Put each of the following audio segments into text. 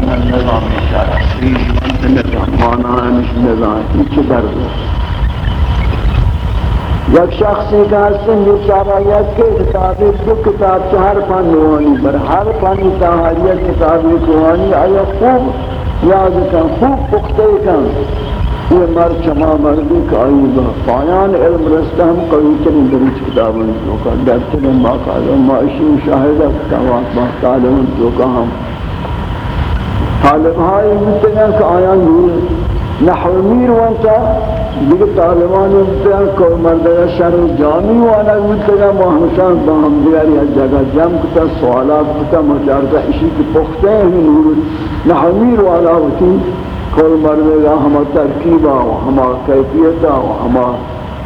من نظام اشاره سریش نظام مانایمش نظام هیچ درد یک شخصی کا حسن بیچارہ یک کے کتابی دو کتاب چہر پن روانی بر ہر پن تاہریت کتابی روانی آیا خوب؟ یاد کن، خوب پختے کن. یہ مر چما مردی کا آئی با پایان علم رستا ہم قوی چنین دریچ کتابیں جو کا درتے میں باقاعدہ معاشی مشاہدہ کتابات با تعلیم جو کا ہم طالب ہائی متنا کہ آیا نور نحو میر وانتا، دیگر طالبان متنا کہ مردہ شر جامی وانا متنا محمشان با ہم دیگری از جگہ جم کتا، سوالات کتا مجارتا اشی کی پختے ہیں نور۔ نحو میر وانا ہوتی، کل مرنے گا ہما ترکیبہ و ہما کیفیتہ و ہما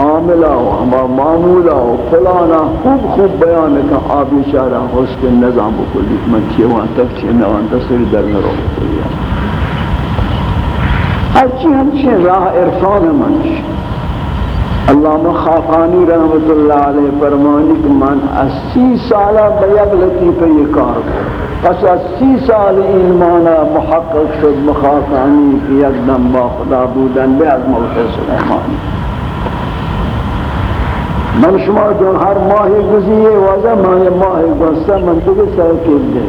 عاملہ و ہما معمولہ و فلانا خوب خوب بیان کا آبی شارہ اس کے نظام بکلی من چیوان تک چینوان تصویر در نرو بکلی ہرچی ہمچی راہ ارفان منش علامہ خاقانی رحمت اللہ علیہ فرمانی کہ من اسی سالہ بیگ لطیفہ یہ کار کرو۔ پس از سی سال این مانا محقق شد مخاطانی که یک دم با خدا بودن به از موت سلیمانی من شما جو ہر ماہ گزیے وضع ماہ ماہ گزتا من تجھے سر کل دے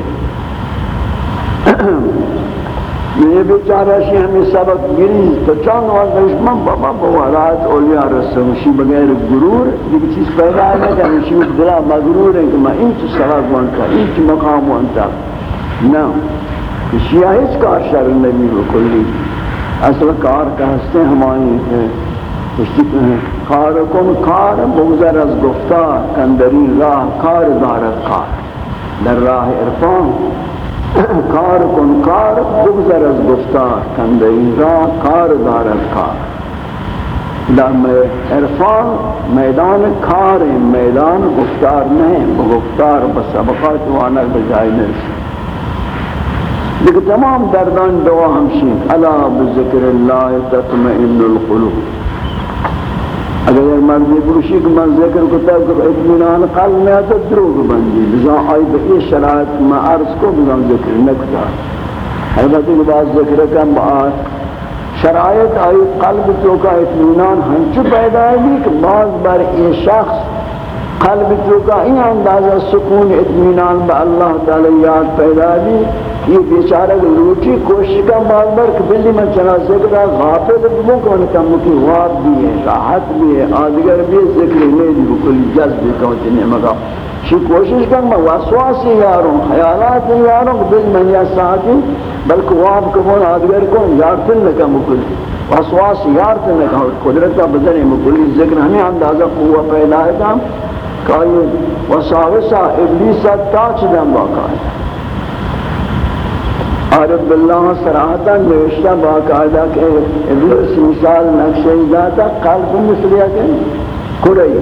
یہ بیچارہ شی ہمیں سبق گری تو چند وقت من بابا بوارات اولیاء رسول شی بغیر گرور دیکھ چیز پیدا ہے کہ شی دلا مغرور ہے کہ میں انچ سبق وانتا این انچ مقام وانتا نا شیعہ اس کار شر نبی بکلی اصل کار کا ہستے ہمانی ہے کار کن کار بگذر از گفتار، کندری راہ، کار دارت کار در راہ عرفان کار کن کار بگذر از گفتار کندئی را کار دارد کار در عرفان، میدان کار میدان گفتار نہیں گفتار بسبقات وانا بجائے نہیں لیکن تمام دردان دعا ہمشین الا بذکر اللہ تطمئن القلوب. اگر یک مرد بروشی کہ من ذکر کو تب کہ اطمینان قلب میں تو دروغ بندی. بزا آئی بئی شرائط میں عرض کو بزا ذکر نکتا. البتہ کہ بعض ذکر کم آت شرائط آئی قلب تو کا اطمینان ہنچو پیدا ہے کہ بعض بار یہ شخص قلب تو کا این اندازہ سکون، اطمینان با اللہ تعالی یاد پیدا بھی یہ بیچارہ لوٹی کوشش کا مالبر کہ بلی میں چنا ذکر غافل بمو کون کم کی غاب بھی ہے، راحت بھی ہے آدگر بھی ذکر نہیں دی بکلی جذب کون چنے مگا شی کوشش کر میں وسواس یاروں خیالات یاروں بل میں یا ساتھی بلکہ غاب کون آدگر کون یارتن لکم بکلی وسواس یارتن لکم قدرت کا بدن مکلی ذکر ہمیں اندازہ قوہ پیدا ہے کہ وساوسا ابلیسا تاچ دم باقا ہے۔ عرب اللہ صراحتا نوشتہ باقاعدہ کہ ابلیس مثال نقشہ ذاتا قلب مثلیہ کہ قرئی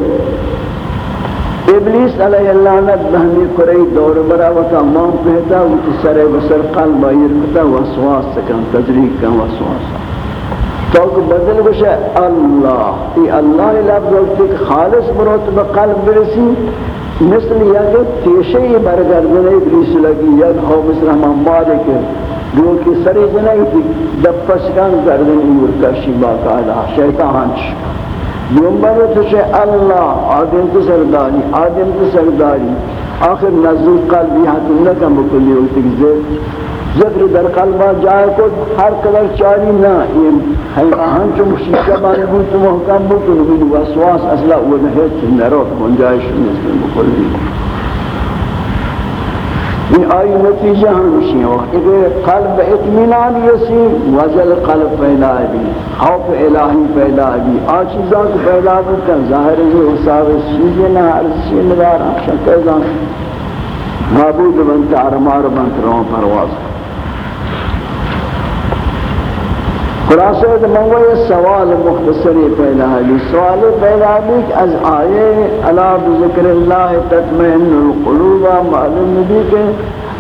ابلیس علیہ اللہ نت بہمی قرئی دور برا و تمام پہتا و سر بسر قلب آئیر کتا وسواس سکن تدریق کن وسواس تو کہ بدل بشے اللہ، ای اللہ لفظ وقت خالص بروت بقلب برسی۔ مثل یک تیشه تیشے برگردن ابلیس لگی، یک ہو مثل ہم مالک جو کہ سرے جنائی تھی دپشکان گردن امور کشی باقاعدہ شیطان نمبر تو سے اللہ آدم تو سرداری، آدم تو سرداری. آخر نزول قلبی حد نکم بکلی ہوتی که ذکر در قلبہ جائے کو ہر قدر چاری نہ یہ ہم چو مشیقہ بانے بود، تو محکم بود، تو نبید واسواس اصلا وہ نہیت نرو منجائش نسل بکلی یہ آئی نتیجہ ہمشی ہو اگر قلب اطمینان یسی وزل قلب پیدا بھی خوف الہی پیدا بھی آ چیزاں کو پیدا بھی کن ظاہر ہے حساب چیزیں نہ عرضی ندار شکر زان معبود بنت عرمار بنت رون پرواز. خلاصہ ہے منگو یہ سوال مختصری پیدا ہے۔ سوال پیدا بھی کہ از آئے علا بذکر اللہ تطمئن القلوب، معلوم بھی کہ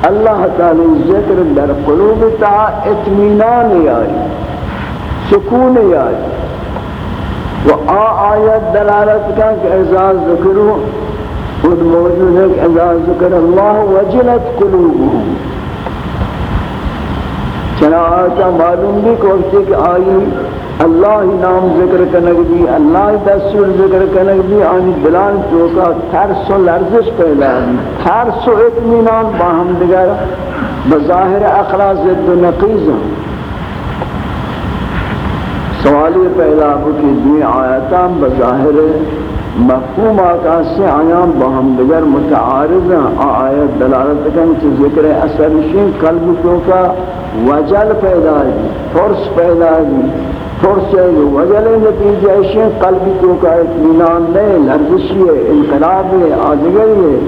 اللہ تعالی ذکر در قلوب تا اطمینان آئی سکون آئی و آ آیت دلالت کا کہ اعزاز ذکرو، خود موجود ہے کہ اعزاز ذکر اللہ وجلت قلوبهم چنانچہ معلوم بھی کوشتے کہ آئی۔ اللہ ہی نام ذکر کنگ بھی اللہ ہی دستور ذکر کنگ بھی آنی دلان چوکا ترس و لرزش پیدا بھی ترس و اتمینان باہم دیگر۔ بظاہر اخلاص زد و نقیز سوالی پیدا ہو کہ دوی آیتان بظاہر مفہوم آقا سے آیان باہم دیگر متعارض ہیں۔ آیت دلالت کن کہ ذکر اثر شین قلب تو کا وجل پیدا ہے فرس پیدا ہے۔ فرس ہے وجل نتیجہ شین قلب تو کا اطمینان نہیں لرزشی ہے انقلاب ہے آدگر ہے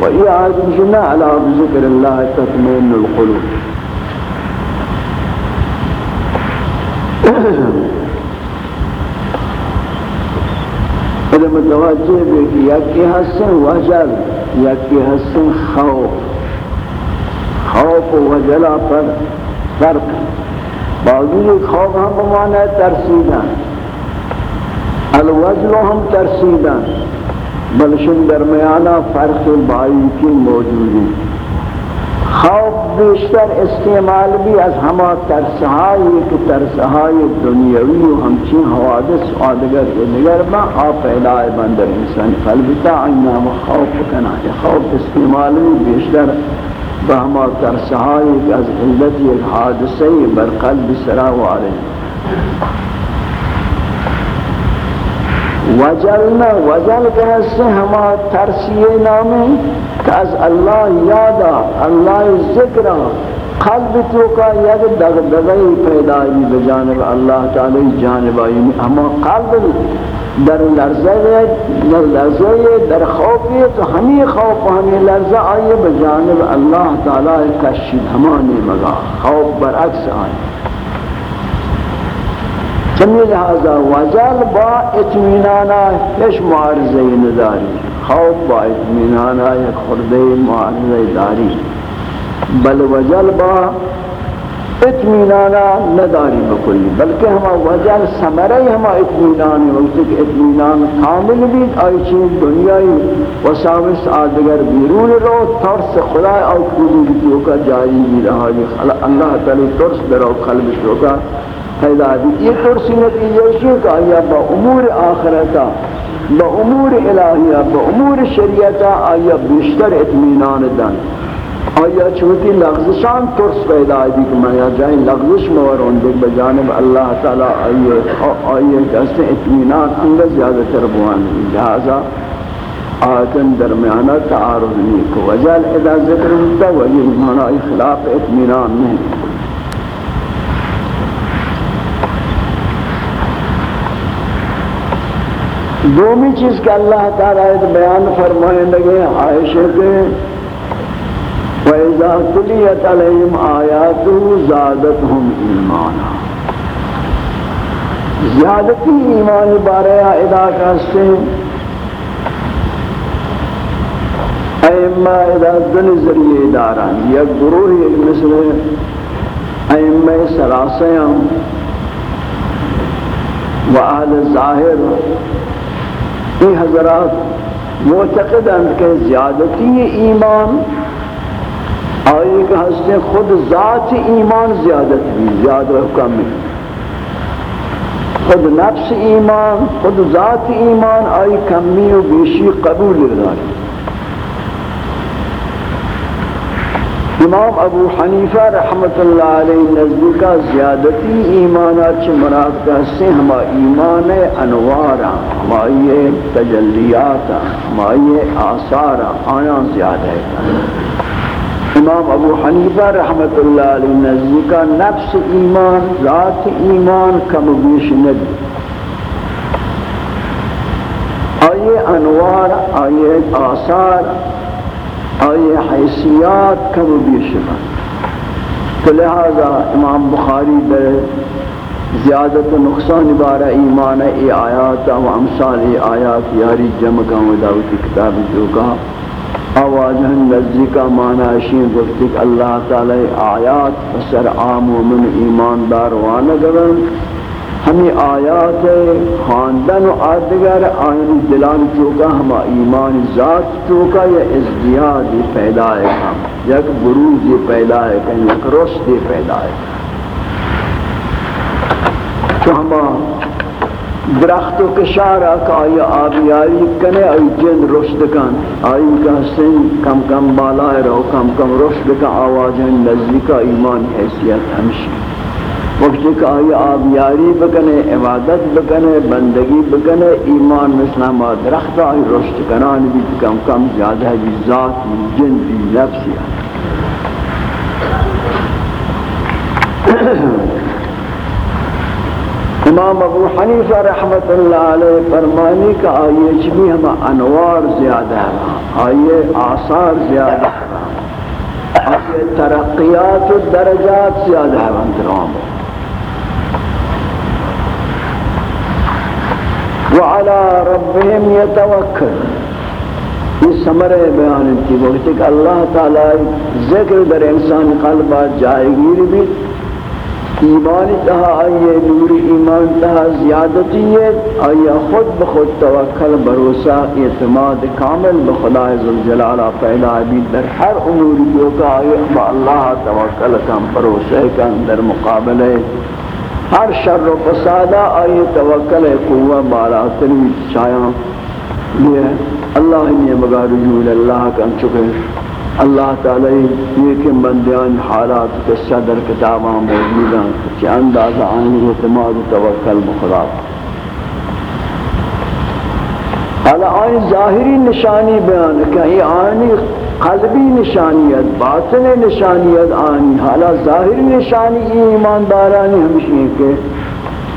و یہ آیت مشنہ علا بذکر اللہ تطمین القلوب۔ علم متوجہ بے کہ یکی حسن وجل، یکی حسن خوف۔ خوف و وجلہ پر فرق باوجود خوف ہم بمانا ترسیدن. الوجل ہم ترسیدن. بلشن درمیانہ فرق بائی کی موجودی. خوف بیشتر استعمال بھی از ہما ترسہائی کہ ترسہائی دنیاوی و ہمچین حوادث آدگر کے نگر با آپ پہلائے بندر انسان قلبتا عینا و خوف کنا خوف استعمال بھی بیشتر بهما ترسهایی از علت یک حادثه بر قلب سرا وارد وجلنا وجل کے حصے ہما ترسیے نامے کہ از الله یادا اللہ ذکرہ قلب تو کا یک دغدغی پیدایی بجانب اللہ تعالی جانب آئی. اما قلب در لرزہ در لرزہ در خوفی تو ہمیں خوف ہمیں لرزہ آئی بجانب اللہ تعالی کشید ہمانی مگا. خوف برعکس آئی. چمی لہذا وجل با اتمینانا ہش معارضی نداری. خوف با اطمینانا یک خردے معارض داری. بل وجل با اطمینانا نداری بکلی، بلکہ ہما وجل سمرے ہما اطمینانی وقت کہ اطمینان کامل بھی آئی چیز دنیای وساوس آدگر بیرون رو، ترس خدا او کلی بھی کا جاری بھی رہا اللہ تعالی ترس درو قلب شوکا پیدا بھی۔ یہ ترسی نتیجہ شو کہ آیا با امور آخرتا، با امور الہیہ، با امور شریعتا آیا بیشتر اطمینان دن۔ آیا چونکہ لغزشان ترس پیدا ہے کہ میں یا جائیں لغزش مورون دیکھ بجانب اللہ تعالی آئیے آئیے کہتے اطمینان انگا زیادہ تر بوان لہذا آتن درمیانہ تعارض نہیں کو وجہ ادا ذکر ہوتا وجہ مانا اخلاف اطمینان نہیں۔ دومی چیز کہ اللہ تعالیٰ بیان فرمائے لگے، عائشہ کے وَإِذَا تُلِيَتْ عَلَيْهِمْ آيَاتُهُ زَادَتْهُمْ إِيمَانًا۔ زیادتی ایمان بارے ادا کرتے ہیں۔ ائمہ ادا دن ذریعے داران یا گروہ ایک مثل ائمہ سلاسیاں و اہل ظاہر یہ حضرات معتقدند کہ زیادتی ایمان آئی کہ ہستے خود ذات ایمان زیادت بھی زیادہ کم خود نفس ایمان، خود ذات ایمان آئی کمی و بیشی قبول داری امام ابو حنیفہ رحمت اللہ علیہ نزدیکا زیادتی ایمانات چھ مراد کہتے ہیں ہما ایمان انوارا، ہما یہ تجلیاتا، ہما یہ آثارا آیا زیادہ ہے۔ امام ابو حنیفہ رحمت اللہ علیہ نزدیکا نفس ایمان، ذات ایمان کم بیش ندی آئیے انوار، آئیے آثار آئی حیثیات کم و بیشبہ تو لہذا امام بخاری در زیادت و نقصان بارہ ایمان ای آیات و امثال ای آیات یاری جمع کا وداوتی کتاب جو کہا۔ آواز لذی کا معنی شین گفتی کہ اللہ تعالی آیات اثر عام و من ایماندار وانا گرن۔ ہمیں آیات خاندن و آدگر آئین دلان چوکا ہم ایمان ذات چوکا یا ازدیاد پیدا ہے۔ ہم یک بروز پیدا ہے کہ یک رشد پیدا ہے۔ تو ہم درخت و کشارہ کا آئی آبیاری کنے آئی جن رشد کن. آئی کا سن کم کم بالائے رہو کم کم رشد کن آوازیں نزدیکا ایمان حیثیت ہمشی وقتی کہ آئی آبیاری بکنے، عبادت بکنے، بندگی بکنے، ایمان مسلم درخت آئی رشد کنان بھی، کم کم زیادہ بھی ذات بھی جن بھی نفسی امام ابو حنیفہ رحمت اللہ علیہ فرمانی کا آئیے چبی ہم انوار زیادہ ہے آئیے آثار زیادہ ہے آئیے ترقیات و درجات زیادہ ہے انترام وعلى ربهم يتوكل یہ سمرے بیان کی وقت کہ اللہ تعالی ذکر در انسان قلبات جائے گیر بھی ایمان تہا، آئیے نور ایمان تہا زیادتیت آئیے خود بخود توکل بروسہ اعتماد کامل بخدا ذوالجلالہ پیدا بھی در ہر امور جو کا آئیے با اللہ توکل کم بروسہ کم، در مقابلے ہر شر و فسادہ آئیے توکل قوہ بالا تنوی چاہاں یہ اللہ نے مگا رجول اللہ کم چکے۔ اللہ تعالی یہ کہ بندیان حالات کے صدر کتاباں موجود ہیں کہ اندازہ آئین اعتماد توکل بخدا حالا آئین ظاہری نشانی بیان کہ یہ آئینی قلبی نشانیت باطن نشانیت آئینی حالا ظاہری نشانی ایماندارانی ہمشی کہ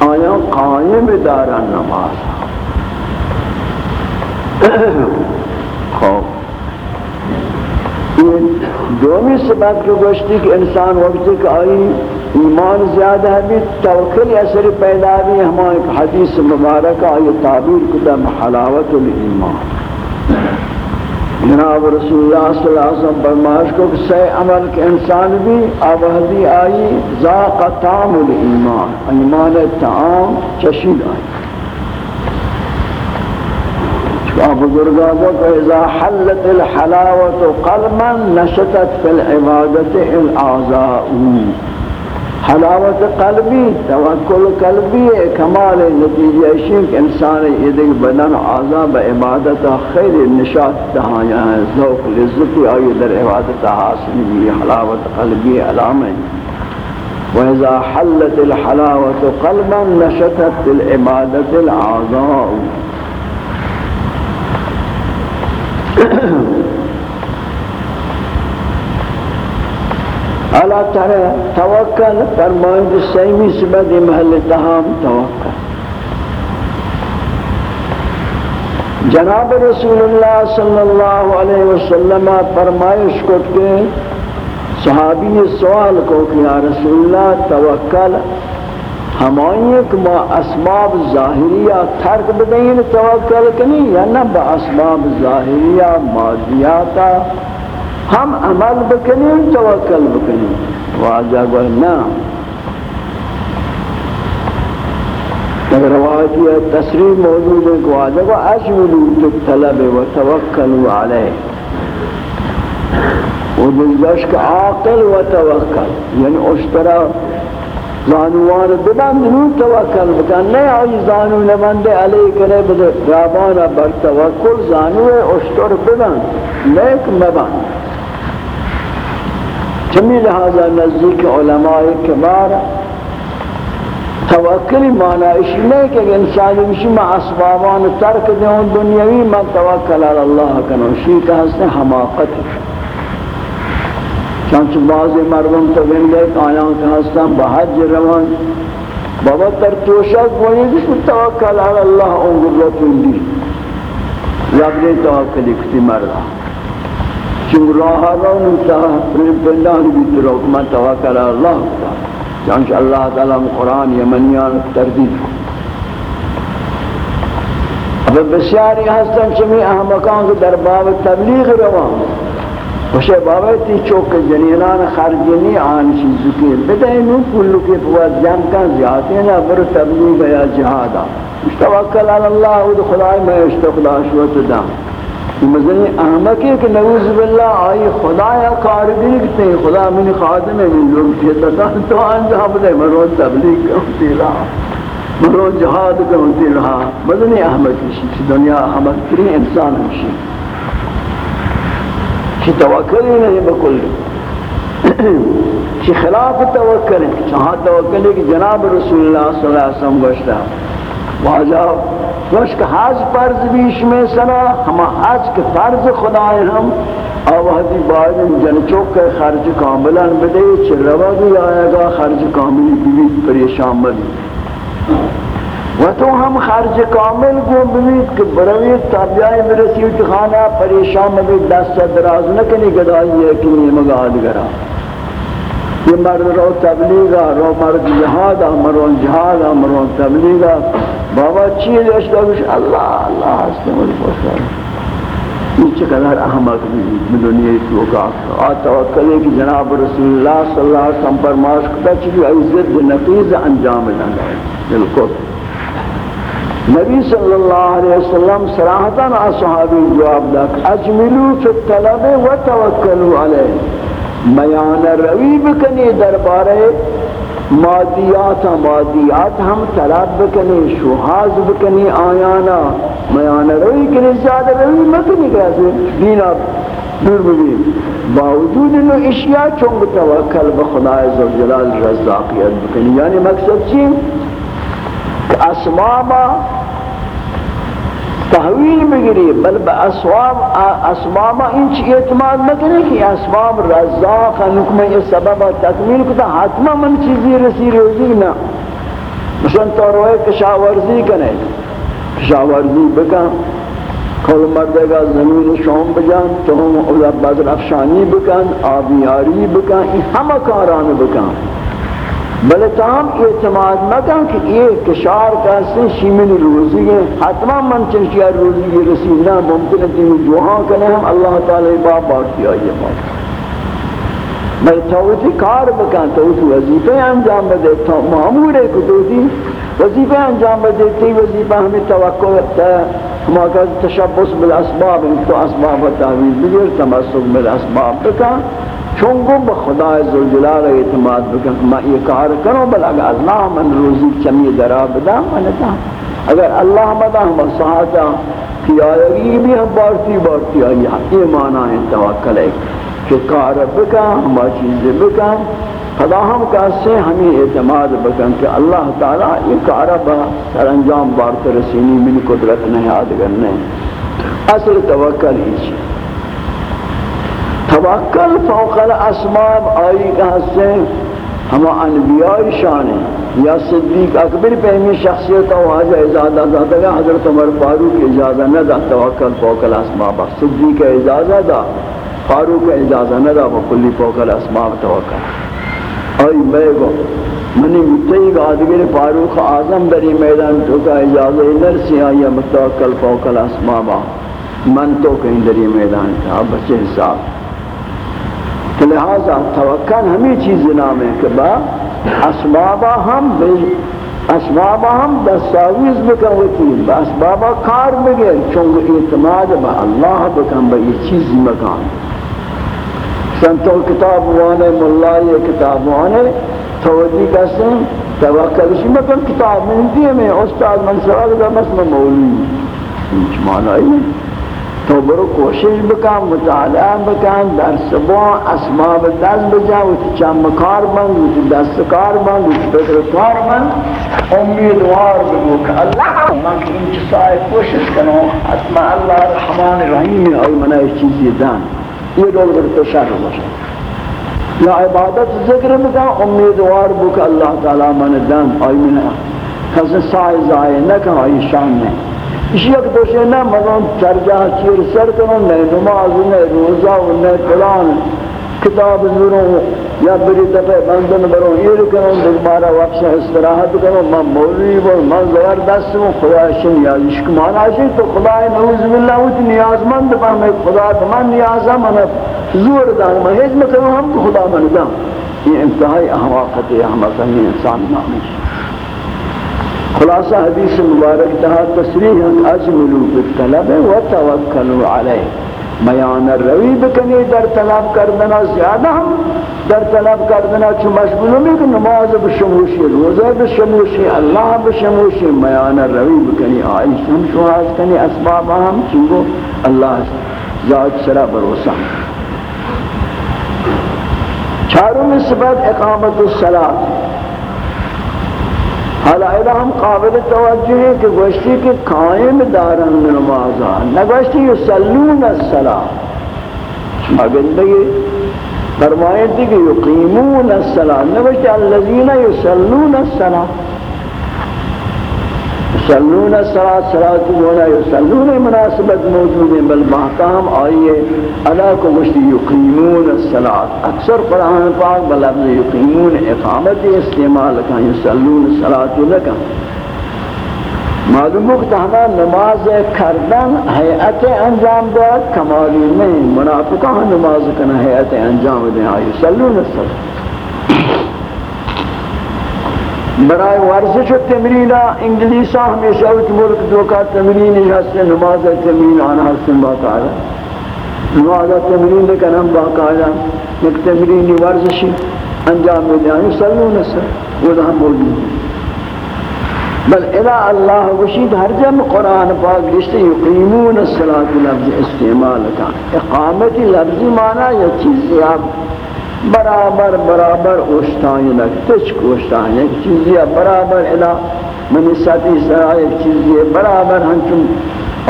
آیا قائم داران نماز۔ خوف دومی سبب کو گوشتی کہ انسان وقت کہ آئی ایمان زیادہ ہے، بھی توکل اثر پیدا بھی ہمارے حدیث مبارک آئی تعبیر کتب حلاوت الایمان۔ جناب رسول اللہ صلی اللہ علیہ وسلم برماش کو کہ سی عمل کے انسان بھی آبادی آئی، ذاق طعم الایمان۔ ایمان تعام چشید آئی۔ بزرگا کو اذا حلت الحلاوة قلما نشتت في العبادة الأعضاء. حلاوت قلبی توکل قلبی کمال نتیجہ شک انسان یہ بدن اعضاء بعبادت خیر نشاط تہایا ہے ذوق لذت آئی در عبادت حاصل بھی حلاوت قلبی علامہ وإذا حلت الحلاوة قلبا نشتت العبادة الأعضاء. اللہ تعالی توکل فرمائیں کہ سیمی سبد محل تہام توکل جناب رسول اللہ صلی اللہ علیہ وسلم فرمائش کو کہ صحابی نے سوال کو کہ یا رسول اللہ توکل ہمائیں کہ ما اسباب ظاہریہ ترک بدین توکل کنی یا نہ با اسباب ظاہریہ مادیاتا، ہم عمل بکنی توکل بکنی واجہ گوئے نا۔ اگر روایتی ہے تصریح موجود ہے کہ واجہ گوئے اجملو تطلب و توکلو علیہ۔ و دلجش کا عاقل و توکل یعنی اشترا زانوان ببند نو توکل بکن نہیں آئی زانو نبند علی کرے بدے رابانا بر توکل زانو اشتر ببند نیک مبند چمی لہذا نزدیک علماء کبار توکل معنی اس نہیں کہ انسانی مشی ما اسبابان ترک دیں دنیاوی من توکل علی اللہ کنو شی کا حسن حماقت ہے چانچہ بعضی مردم تو گنگے آیاں کہ ہستان بحج روان۔ بابا تر توشک وہی جس توکل علی اللہ انگر رتون دی یابنی توکلی کتی مردہ چون راہ رو نتا پندان بیت رو من توکل علی اللہ چانچہ اللہ تعالی قرآن یمنیان تردید۔ اب بسیاری ہستن چمی احمقان کے در باب تبلیغ روان۔ وشه بابا تی چوک جنینان خرجنی آن چیزو که بدهی نو کلو که فواد جمع کن زیادی نا برو تبلیغ یا جهادا مشتوکل علی اللہ و خدای میں اشتخلا شوت دام مزنی احمقی کہ نعوذ باللہ، آئی خدایا کارگری کتے ہیں خدا منی خادم ہے من لوگ کہتا تو انجام دے مرون تبلیغ کرتی لا مرو جہاد کرتی رہا۔ مدنی احمد کی دنیا احمد ترین انسان ہمشی کی توکلی نہیں بکل کی خلاف توکل چاہاں توکلی کہ جناب رسول اللہ صلی اللہ علیہ وسلم گوشتا واجہ گوشت کہ حج فرض بیش میں سنا، ہم حج کے فرض خدای ہم آوہدی بعد جن چوک کے خرج کاملان بدے چھ روا بھی آئے گا، خرج کاملی بیوی پریشان بلی و تو ہم خرج کامل کو بمید کہ بروی تابعی برسی اتخانہ پریشان مبید دست دراز نکنی گدائی ہے کہ یہ مگاد گرا۔ یہ مرد رو تبلیغا، رو مرد جہادا مرون جہادا مرون تبلیغا۔ بابا چیز اشتا کچھ اللہ اللہ ہستے مجھے پوچھا۔ یہ چقدر احمد بھی دنیا تو کا۔ آ توکلے کہ جناب رسول اللہ صلی اللہ علیہ وسلم پر ماسک کتا چکی عزت نقیز انجام لگا بالکل۔ نبی صلی اللہ علیہ وسلم صراحتاً اصحابی جواب دک اجملو فی الطلب و توکلو علیہ. میان روی بکنی دربارے، مادیات مادیات ہم طلب بکنی شوحاز بکنی، آیانا. میان روی کنی، زیادہ روی مکنی کیسے دینا دور بگی. باوجود انو اشیاء چونگ توکل بخدا عزوجلال رزاقیت بکنی. یعنی مقصد چی؟ کہ اسبابا تحویل بگیری، بل با اسباب اسبابا انچ اعتماد نکنی کہ اسباب رزاق نکمہ یہ سبب تکمیل کتا حتما من چیزی رسی روزی نا مثلا تو روئے کشاورزی کنے کشاورزی بکن، کل مردے گا زمین شوم بجان تو ہم بدر افشانی بکن، آبیاری بکن یہ ہم کاران بکن. بلے تام اعتماد مکن کہ یہ کشار کا سے شیمن روزی ہے حتما من چنشیا روزی یہ رسیدنا ممکن ہے کہ جوہاں کنے ہم اللہ تعالی باب بارتی آئیے بات۔ میں توتی کار بکن توتی وظیفہ انجام بدے تو معمور ہے کہ توتی وظیفہ انجام بدے تی وظیفہ ہمیں توقع ہے۔ ہما کہ تشبس بالاسباب ان تو اسباب تحویل بگیر تمسک بالاسباب بکن۔ چونگو با خدا عزوجلال اعتماد بکن. ما یہ کار کرو، بل اگر اللہ من روزی چمی درا بدا منتا اگر اللہ مدا ہم ساعتا کی آیگی بھی ہم بارتی بارتی آئی یہ معنی ہے توکل ہے کہ کار بکن ہما چیز بکن. خدا ہم کہتے ہمیں اعتماد بکن کہ اللہ تعالی یہ کارا با سر انجام بارت رسینی من قدرت نہیں یاد کرنے. اصل توکل ہی چیز. توکل فوق الاسباب، آئی کہ سے ہم انبیاء شان ہیں یا صدیق اکبر پہ ہمیں شخصیت و حاجہ اجازہ داتا گا حضرت عمر فاروق اجازہ نہ دا توکل فوق الاسباب۔ صدیق اجازہ دا فاروق اجازہ نہ دا وکلی فوق الاسباب توکل۔ آئی میں گو منی متعی گا فاروق آزم دری میدان تو کا اجازہ نرسی آئی متوکل فوق الاسباب۔ من تو کہیں دری میدان تھا، بچے حساب۔ لہذا توکل ہمیں چیز نام ہے کہ با اسبابا ہم اسبابا ہم دستاویز بکن وکیل، با اسبابا کار بگیر چونکہ اعتماد با اللہ بکن، با یہ چیز مکان۔ سنتو کتاب وانے ملائی کتاب وانے توجی کسیں توکل اسی مکن، کتاب میں دیئے میں، استاد منصرات دا مسئلہ مولی انچ معنی ہے؟ تو برو کوشش بکن مطالعہ بکن در سبا اسباب دست بجا و تی چند کار بند و تی دست کار بند و تی فکر کار بند امیدوار بگو کہ اللہ من که این چسای کوشش کنو حتما اللہ رحمان رحیم آئی منہ اس چیزی دان یہ دول بر تو شر باشه یا عبادت ذکر بکن امیدوار بگو کہ اللہ تعالی من دان آئی منہ کسی سائے زائے نکن آئی شان نہیں اسی ایک دوشے نہ مزان چرجہ چیر سر کنو نئے نماز نئے روزہ نئے قرآن کتاب ضرور یا بری دفعہ بندن برو ایر کنو دوبارہ وقت استراحت کنو من مولی بول من زبردست ہوں خدا شن یا عشق مانا شن تو خدا نعوذ باللہ ہوتی نیاز مند میں خدا من نیازہ من زور دان من ہیچ مکنو ہم خدا من دان یہ انتہائی احماقت احمقہ انسان نامی خلاصہ حدیث مبارک تہا تصریح اجملو بالطلب و توکلو علیہ۔ میان روی بکنی در طلب کردنا، زیادہ ہم در طلب کردنا چو مشغول میں کہ نماز بشموشی، روزہ بشموشی، اللہ بشموشی۔ میان روی بکنی آئی ہم شواز کنی، اسباب ہم چنگو اللہ ذات سرا بروسا۔ چاروں میں سبت اقامت الصلاة۔ حالا ایدہ ہم قابل توجہ ہیں کہ گوشتی کے قائم دارن نمازہ نگوشتی یسلون السلام اگر لگے فرمائیں تھی کہ یقیمون السلام نگوشتی اللذین یسلون السلام یسلون الصلاة صلاة ہونا یسلون مناسبت موجود ہیں، بل محکام آئیے علا کو مشتی یقیمون الصلاة۔ اکثر قرآن پاک بلفظ یقیمون اقامت استعمال کن یسلون الصلاة لکن معلوم کہ ہمیں نماز کردن حیعت انجام داد کمالی نہیں منافقہ نماز کرنا حیعت انجام دیں۔ آئی سلون الصلاة برای ورزش و تمرین انگلیسا ہمیشہ اس ملک دو کا تمرین ہستے نماز تمرین آنا ہستن باقاعدہ نماز تمرین لیکن ہم باقاعدہ ایک تمرینی ورزشی انجام میں دیا دیں سلون سر وہ ہم موجود بل الہ اللہ وشید ہر جم قرآن پاک رشتے یقیمون الصلاة لفظ استعمال کا اقامتی لفظی معنی یا چیز سے آپ برابر برابر اوشتانی لگ تچ کوشتانی ایک چیزی برابر ادا منی ساتی سرا، ایک چیزی برابر ہنچن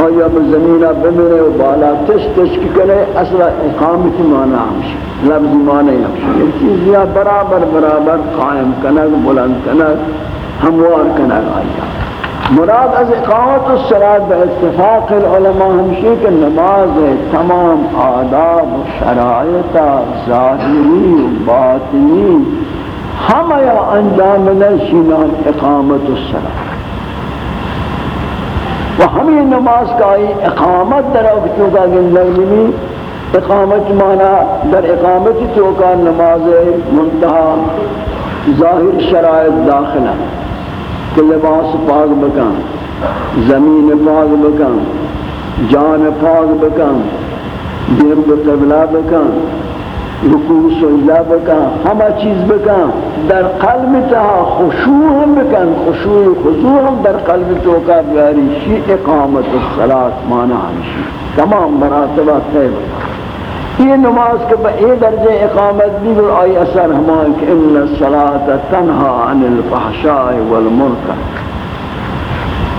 آیا بزمینہ بمیرے و بالا تش تش کی کرے، اصلا اقامتی معنی ہمشی لفظی معنی ہمشی ایک چیزی برابر برابر قائم کنگ، بلند کنگ، ہموار کنگ آیا مراد از اقامت الصلاة به اتفاق العلماء ہمشی کہ نماز تمام آداب و شرائط ظاہری و باطنی ہم یا انجام نشینان اقامت الصلاة و ہمیں نماز کا اقامت در اکتو کا گندگی اقامت مانا در اقامت تو کا نماز منتہا ظاہر شرائط داخلہ کہ لباس پاک بکن، زمین پاک بکن، جان پاک بکن درب قبلہ بکن، رکوع سجدہ بکن، ہمہ چیز بکن، در قلب تہا خشوع ہم بکن خشوع خضوع ہم در قلب تو کا بیاری شی اقامت الصلاة مانا ہمشی، تمام مراتبہ تیب یہ نماز کے بعد درجہ اقامت بھی اور آئی اثر ہمان کہ ان الصلاة تنہا عن الفحشاء والمنکر۔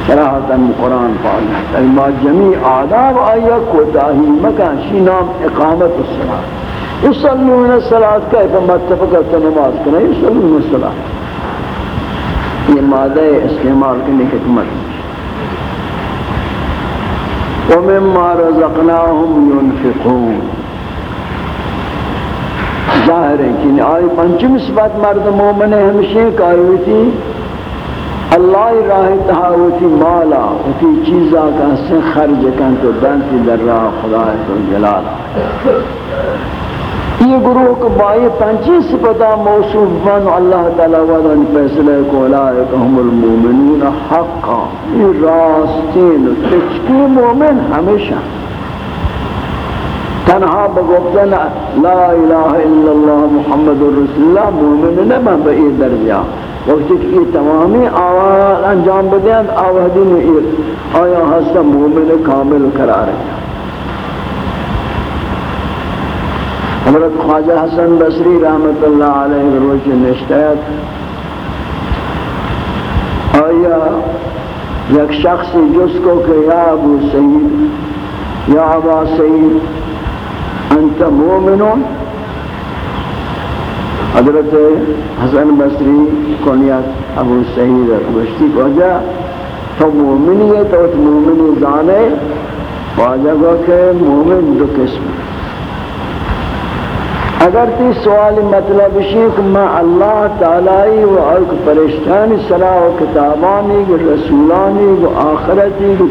شراحتا قرآن پاک کلمات جمیع آداب آیا کوتاہی مکان شی نام اقامت الصلاة۔ یصلون الصلاة کیف متفقت نماز کرنے یصلون الصلاة۔ یہ مادہ استعمال کرنے کی حکمت۔ ومما رزقناهم ينفقون۔ ظاہر ہے کہ آئی پنچم صفت مرد مومن ہمشہ کائیوتی اللہ راہ تہاوتی مالا وتی چیزا کا سے خرج کن تو دنتی در راہ خدا تو جلال۔ یہ گروہ کو بائی پنچی صفتہ موصوف بن اللہ تعالی ودن فیصلے کو لائک ہم المومنون حقا۔ یہ راستین تچکی مومن ہمیشہ۔ تنہا بگفتن لا الہ إلا اللہ محمد رسول اللہ مومن نبا بئی درجہ وقتی کہ یہ تمامی؟ آوال انجام بدیند آوہدی میں آیا حسن مومن کامل قرار حضرت خواجہ حسن بصری رحمت اللہ علیہ روش نشتیت آیا یک شخص جس کو کہ یا ابو سید یا ابا سید انت مومنون حضرت حسن بصری کنیت ابو سعید گوشتی کجا تو مومنی ہے، تو مومنی زانے واجہ گو کہ مومن دو قسم اگر تی سوال مطلب شیخ، ما اللہ تعالی و ایک پرشتانی صلاح و کتابانی و رسولانی و آخرتی و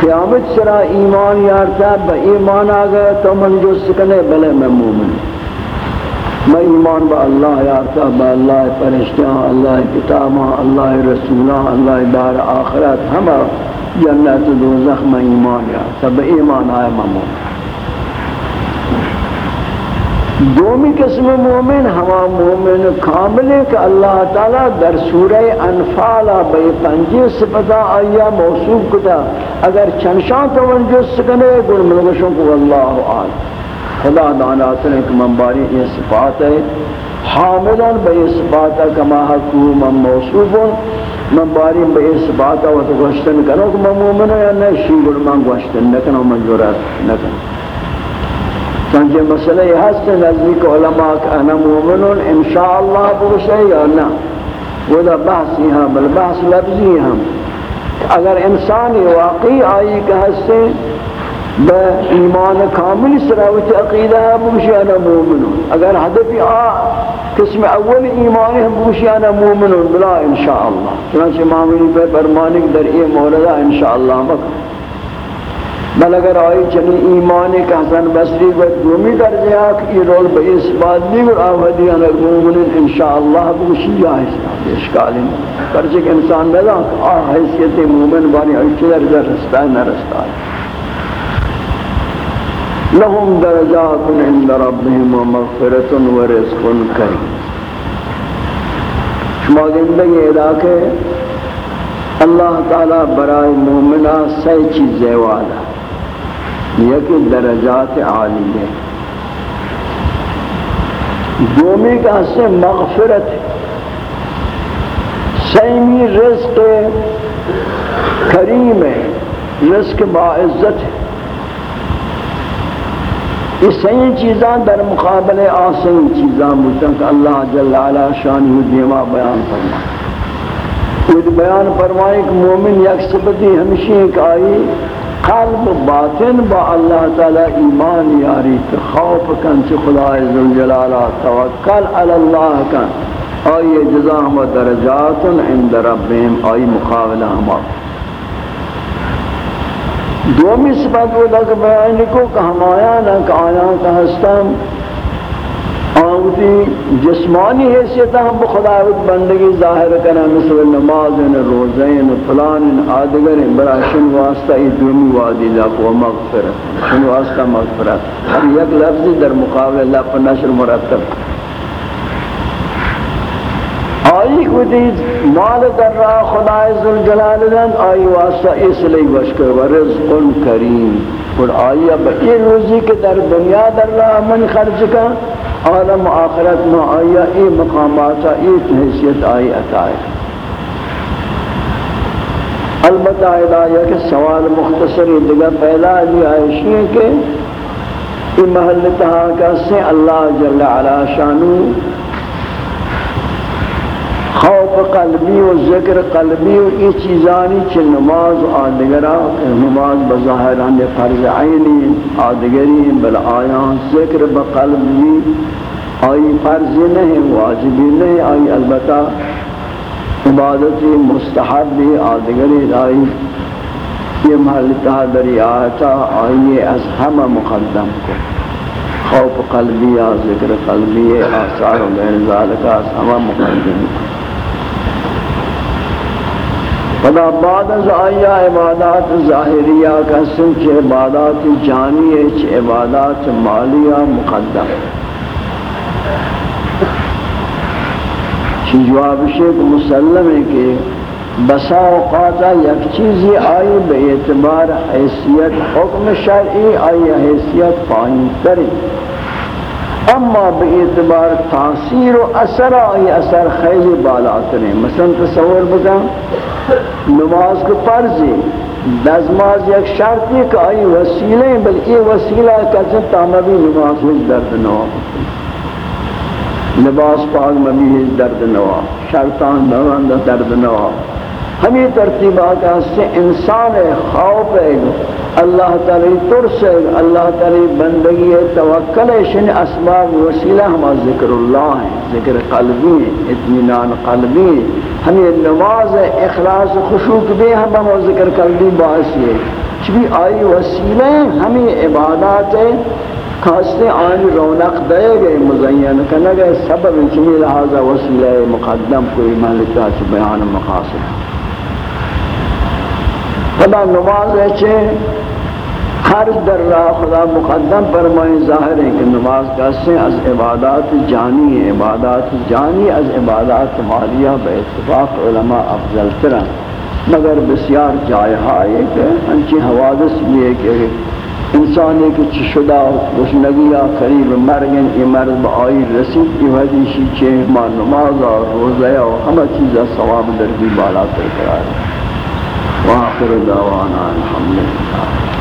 قیامت سرا ایمان یارتا با ایمان آگئے تو من جو سکنے بلے میں مومن. میں ایمان با اللہ یارتا با اللہ پرشتیاں، اللہ کتاباں، اللہ رسولاں، اللہ دار آخرت، ہمہ جنت دوزخ میں ایمان یارتا با ایمان آئے میں مومن. دومی قسم مومن ہما مومن کامل کہ اللہ تعالیٰ در سورہ انفال بے پنجی صفتا آیا موصوب کتا۔ اگر چنشان توجہ سکنے گل ملگشوں کو اللہ آل۔ خدا دانا سنے کہ منباری یہ صفات ہے۔ حاملان بے صفاتا کما حکوم موصوب منباری بے صفاتا و تو گوشتن کنو کہ مومن ہے یا نہیں؟ شیگر من گوشتن نکنو، من جورت نکنو۔ چنانچہ مسئلہ یہ ہست نزدیک علماء کہ أنا مومنون انشاءاللہ بوشے یا نا وہ دا بحثی ہاں بل بحث لفظی ہاں اگر انسانی واقعی آئی کہ ہستے با ایمان کامل سراوت عقیدہ ہے بوشی أنا مومنون. اگر حدفی آ قسم اول ایمان ہے بوشی أنا مومنون بلا انشاءاللہ چنانچہ معاملی پر برمانک در ای موردہ انشاءاللہ مکہ بل اگر آئی چنی ایمانی کہ حسن بصری و دومی کر جیا کہ یہ رول بے اس بات دیگر آفدی انا مومنین انشاءاللہ بوشی جائز اشکالی پرچہ کہ انسان ندا کہ آہ حیثیت مومن بانی اچھے درجہ رستا ہے نہ رستا ہے لهم درجات عند ربهم ومغفرة ورزق كريم شما زندگی ادا کہ اللہ تعالی برائے مومنہ سی چیزیں والا۔ یک درجات عالی ہے۔ دومی کا سے مغفرت سیمی رزق کریم ہے۔ رزق باعزت ہے۔ یہ صحیح چیزاں در مقابل آسان چیزاں مجھتاں کہ اللہ جل علا شانی دیما بیان فرمائے۔ یہ بیان فرمائے کہ مومن یک سبتی ہمشی ایک آئی قلب باطن با اللہ تعالی ایمان یاری تو خوف کن چی خدای ذوالجلالہ توکل علی اللہ کن. آئی جزا ہم درجات عند ربهم آئی مقابلہ ہم دومی صفت وہ لگ بیان کو کہ ہم آیا نہ کہ آیا کہ ہستم آنگتی جسمانی حیثیت ہم بخدا بندگی ظاہر کرنا مثل نماز روزین فلان، آدگر برا شن واسطہ ای دومی وادی لک و مغفرت شن واسطہ مغفرت۔ ہر یک لفظ در مقابل لپ نشر مرتب۔ آئی کو دید مال در راہ خدا عزالجلال دن، آئی واسطہ اس لیے بشکر و رزق کریم۔ اور آئی اب این روزی کے در دنیا در راہ من خرچ کا عالم آخرت میں آیا ای مقامات ای حیثیت آئی عطائے البتہ ادایہ کے سوال مختصر دیگر پہلا علی عائشی ہے کہ ای محل تہا کا سے اللہ جل علا شانو قلبی و ذکر قلبی و ای چیزانی چھ نماز و آدگرہ نماز بظاہران فرض عینی آدگری بل آیان ذکر بقلبی آئی فرض نہیں، واجبی نہیں، آئی البتہ عبادتی مستحب بھی آدگری آئی یہ محل تحدری آتا آئیے از ہم مقدم کو۔ خوف قلبی یا ذکر قلبی، آثار و بین ذالکہ از ہم مقدم کو۔ خدا بعد از آیا عبادات ظاہریہ کا سنچ عبادات جانی ہے عبادات مالیہ مقدم چی جواب شیخ مسلم ہے کہ بسا اوقاتا یک چیزی آئی بے اعتبار حیثیت، حکم شرعی آئی حیثیت پائیں تری اما بے اعتبار تاثیر و اثر آئی اثر خیلی بالاتر ہیں مثلا تصور بکا نماز کو فرضی نظماز یک شرطی کہ آئی وسیلے، بل یہ وسیلہ کہتے تامبی نماز ہوئی درد نوا لباس پاک مبی ہے درد نوا شرطان نوان درد نوا ہمیں ترتیبات سے انسان خوف ہے۔ اللہ تعالی ترس ہے، اللہ تعالی بندگی ہے، توکل ہے، شن اسباب، وسیلہ ہم ذکر اللہ ہے، ذکر قلبی ہے، اطمینان قلبی ہمیں نماز اخلاص خشوع بھی ہم ذکر قلبی باعث ہے۔ چبی آئی وسیلہ ہمیں عبادات ہے خاصے آن رونق دے گئے، مزین کرنے گئے، سبب چمی لہذا وسیلہ مقدم کوئی مالکہ چھ بیان مقاصد۔ خدا نماز ہے چھے ہر در راہ خدا مقدم فرمائیں ظاہر ہے کہ نماز کا سے از عبادات جانی عبادات جانی، از عبادات مالیہ بے اتفاق علماء افضل ترن۔ مگر بسیار جائے ہے کہ انچی حوادث یہ کہ انسان ایک چشدہ گشنگیہ قریب مرگن یہ مرد بآئی رسید کی حدیثی چھے ما نماز اور روزہ اور ہمہ چیزہ ثواب در بھی بالا پر قرار۔ ہے وآخر دعوانا الحمدللہ